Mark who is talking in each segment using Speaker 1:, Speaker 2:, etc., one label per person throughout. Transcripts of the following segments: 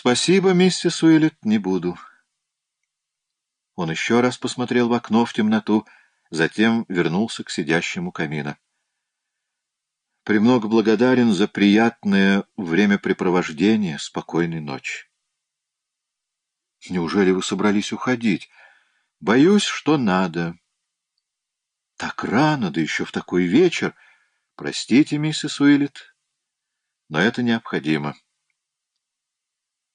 Speaker 1: Спасибо, миссис Уиллет, не буду. Он еще раз посмотрел в окно в темноту, затем вернулся к сидящему камина. Премного благодарен за приятное времяпрепровождение, спокойной ночи. Неужели вы собрались уходить? Боюсь, что надо. Так рано, да еще в такой вечер. Простите, миссис Уиллет, но это необходимо.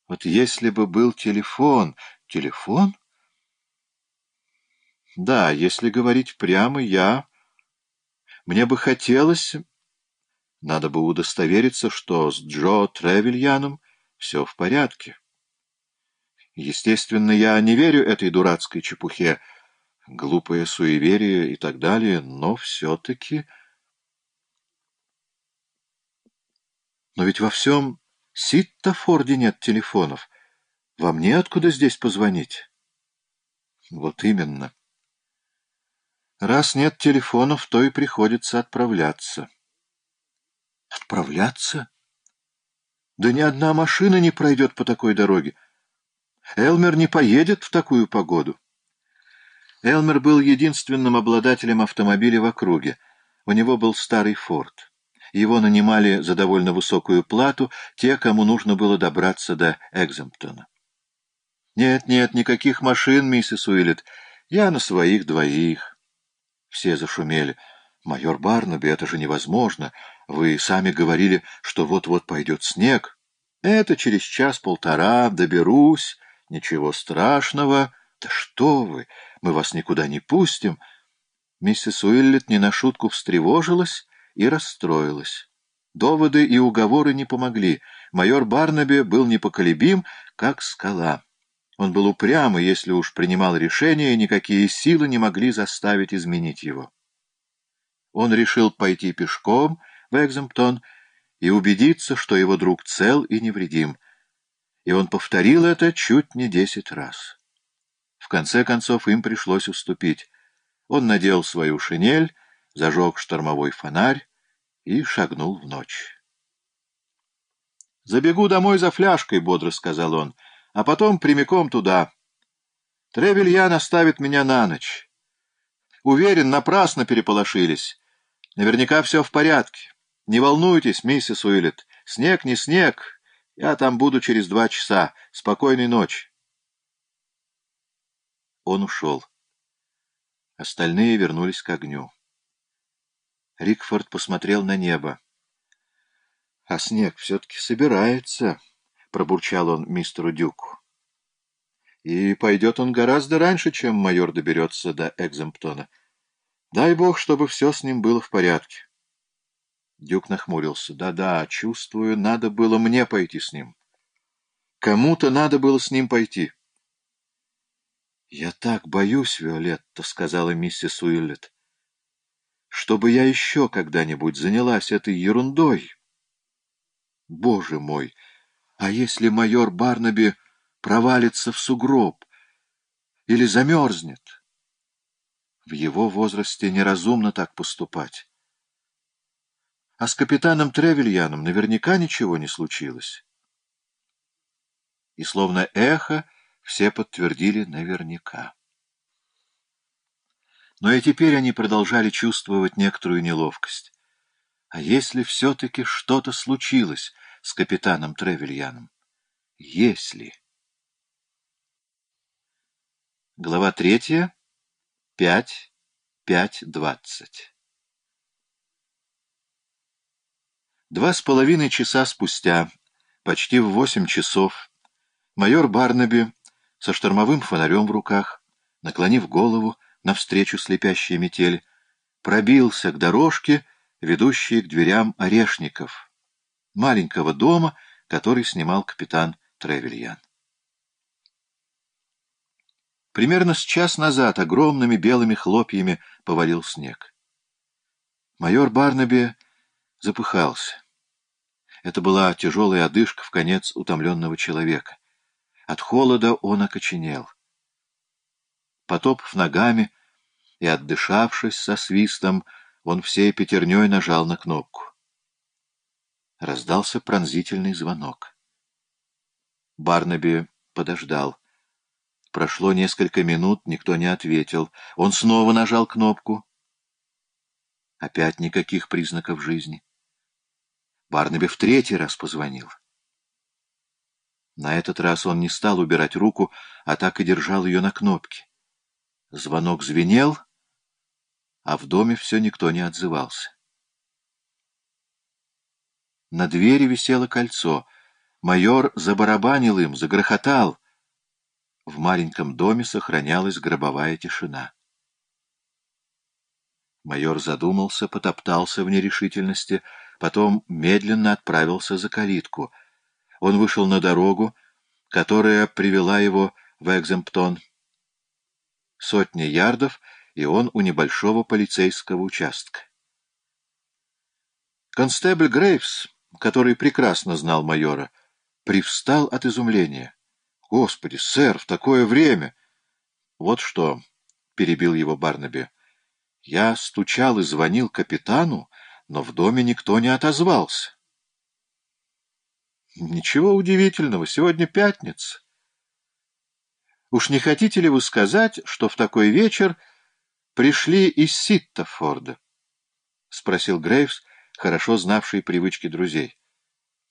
Speaker 1: Вот если бы был телефон... Телефон? Да, если говорить прямо, я... Мне бы хотелось... Надо бы удостовериться, что с Джо Тревельяном все в порядке. Естественно, я не верю этой дурацкой чепухе, глупое суеверие и так далее, но все-таки... Но ведь во всем Ситтофорде нет телефонов. Вам неоткуда здесь позвонить. Вот именно. Раз нет телефонов, то и приходится отправляться. Отправляться? Да ни одна машина не пройдет по такой дороге. Элмер не поедет в такую погоду. Элмер был единственным обладателем автомобиля в округе. У него был старый «Форд». Его нанимали за довольно высокую плату те, кому нужно было добраться до Экземптона. «Нет, нет, никаких машин, миссис Уиллет. Я на своих двоих». Все зашумели. «Майор Барнаби, это же невозможно. Вы сами говорили, что вот-вот пойдет снег. Это через час-полтора доберусь. Ничего страшного. Да что вы, мы вас никуда не пустим». Миссис Уиллет не на шутку встревожилась и расстроилась. Доводы и уговоры не помогли. Майор Барнаби был непоколебим, как скала. Он был упрям, и если уж принимал решение, никакие силы не могли заставить изменить его. Он решил пойти пешком в Экземптон и убедиться, что его друг цел и невредим. И он повторил это чуть не десять раз. В конце концов им пришлось уступить. Он надел свою шинель, зажег штормовой фонарь и шагнул в ночь. «Забегу домой за фляжкой», — бодро сказал он, — «а потом прямиком туда. Тревельян оставит меня на ночь. Уверен, напрасно переполошились. Наверняка все в порядке. Не волнуйтесь, миссис Уиллет. Снег не снег. Я там буду через два часа. Спокойной ночи». Он ушел. Остальные вернулись к огню. Рикфорд посмотрел на небо. — А снег все-таки собирается, — пробурчал он мистеру Дюку. — И пойдет он гораздо раньше, чем майор доберется до Экземптона. Дай бог, чтобы все с ним было в порядке. Дюк нахмурился. Да — Да-да, чувствую, надо было мне пойти с ним. Кому-то надо было с ним пойти. — Я так боюсь, Виолетта, — сказала миссис Уиллет чтобы я еще когда-нибудь занялась этой ерундой. Боже мой, а если майор Барнаби провалится в сугроб или замерзнет? В его возрасте неразумно так поступать. А с капитаном Тревельяном наверняка ничего не случилось. И словно эхо все подтвердили наверняка. Но и теперь они продолжали чувствовать некоторую неловкость. А если все-таки что-то случилось с капитаном Тревельяном? Если... Глава третья. Пять. Пять двадцать. Два с половиной часа спустя, почти в восемь часов, майор Барнаби со штормовым фонарем в руках, наклонив голову, навстречу слепящей метели, пробился к дорожке, ведущей к дверям орешников, маленького дома, который снимал капитан Тревельян. Примерно с час назад огромными белыми хлопьями повалил снег. Майор Барнаби запыхался. Это была тяжелая одышка в конец утомленного человека. От холода он окоченел. Потопав ногами и отдышавшись со свистом, он всей пятерней нажал на кнопку. Раздался пронзительный звонок. Барнаби подождал. Прошло несколько минут, никто не ответил. Он снова нажал кнопку. Опять никаких признаков жизни. Барнаби в третий раз позвонил. На этот раз он не стал убирать руку, а так и держал ее на кнопке. Звонок звенел, а в доме все никто не отзывался. На двери висело кольцо. Майор забарабанил им, загрохотал. В маленьком доме сохранялась гробовая тишина. Майор задумался, потоптался в нерешительности, потом медленно отправился за калитку. Он вышел на дорогу, которая привела его в Экземптон. Сотни ярдов, и он у небольшого полицейского участка. Констебль Грейвс, который прекрасно знал майора, привстал от изумления. «Господи, сэр, в такое время!» «Вот что», — перебил его Барнаби, — «я стучал и звонил капитану, но в доме никто не отозвался». «Ничего удивительного, сегодня пятница. Уж не хотите ли вы сказать, что в такой вечер пришли из Ситтофорда?» — спросил Грейвс, хорошо знавший привычки друзей.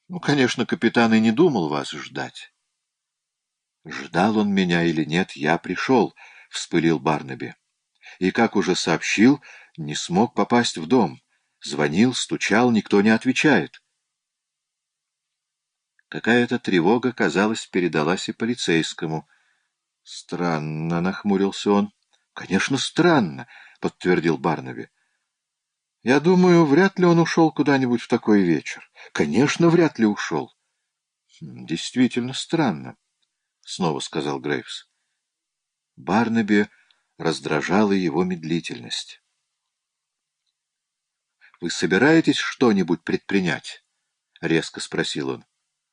Speaker 1: «Ну, конечно, капитан и не думал вас ждать». Ждал он меня или нет, я пришел, — вспылил Барнаби. И, как уже сообщил, не смог попасть в дом. Звонил, стучал, никто не отвечает. Какая-то тревога, казалось, передалась и полицейскому. Странно, — нахмурился он. — Конечно, странно, — подтвердил Барнаби. — Я думаю, вряд ли он ушел куда-нибудь в такой вечер. Конечно, вряд ли ушел. Хм, — Действительно странно. — снова сказал Грейвс. Барнаби раздражала его медлительность. — Вы собираетесь что-нибудь предпринять? — резко спросил он.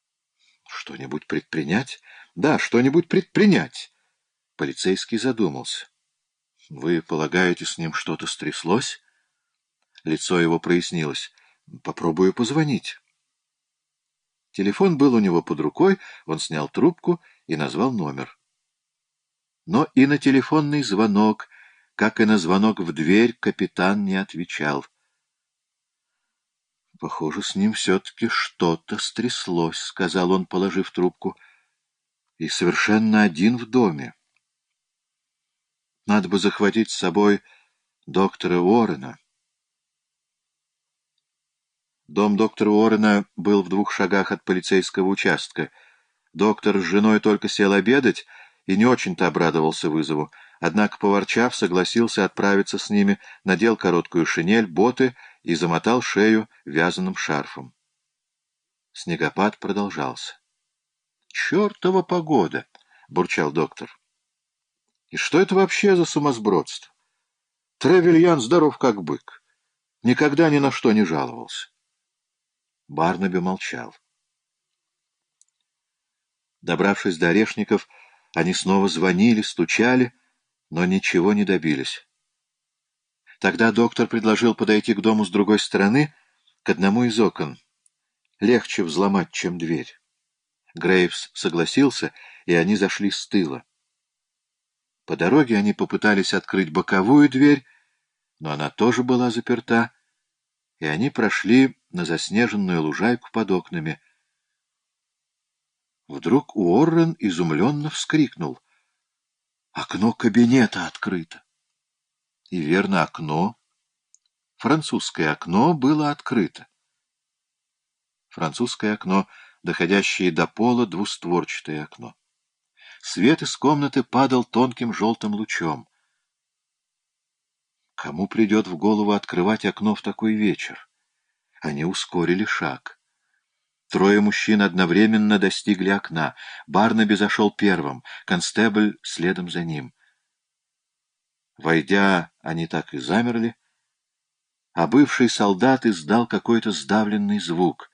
Speaker 1: — Что-нибудь предпринять? Да, что-нибудь предпринять. Полицейский задумался. — Вы полагаете, с ним что-то стряслось? Лицо его прояснилось. — Попробую позвонить. Телефон был у него под рукой, он снял трубку и назвал номер. Но и на телефонный звонок, как и на звонок в дверь, капитан не отвечал. «Похоже, с ним все-таки что-то стряслось», — сказал он, положив трубку. «И совершенно один в доме. Надо бы захватить с собой доктора Уоррена». Дом доктора Уоррена был в двух шагах от полицейского участка — Доктор с женой только сел обедать и не очень-то обрадовался вызову, однако, поворчав, согласился отправиться с ними, надел короткую шинель, боты и замотал шею вязаным шарфом. Снегопад продолжался. «Чертова погода!» — бурчал доктор. «И что это вообще за сумасбродство? Тревельян здоров как бык. Никогда ни на что не жаловался». Барнаби молчал. Добравшись до Орешников, они снова звонили, стучали, но ничего не добились. Тогда доктор предложил подойти к дому с другой стороны, к одному из окон. Легче взломать, чем дверь. Грейвс согласился, и они зашли с тыла. По дороге они попытались открыть боковую дверь, но она тоже была заперта, и они прошли на заснеженную лужайку под окнами — Вдруг Уоррен изумленно вскрикнул. Окно кабинета открыто. И верно, окно, французское окно, было открыто. Французское окно, доходящее до пола, двустворчатое окно. Свет из комнаты падал тонким желтым лучом. Кому придет в голову открывать окно в такой вечер? Они ускорили шаг. Трое мужчин одновременно достигли окна. Барнаби зашел первым, констебль следом за ним. Войдя, они так и замерли, а бывший солдат издал какой-то сдавленный звук.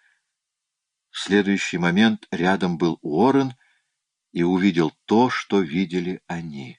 Speaker 1: В следующий момент рядом был Уоррен и увидел то, что видели они.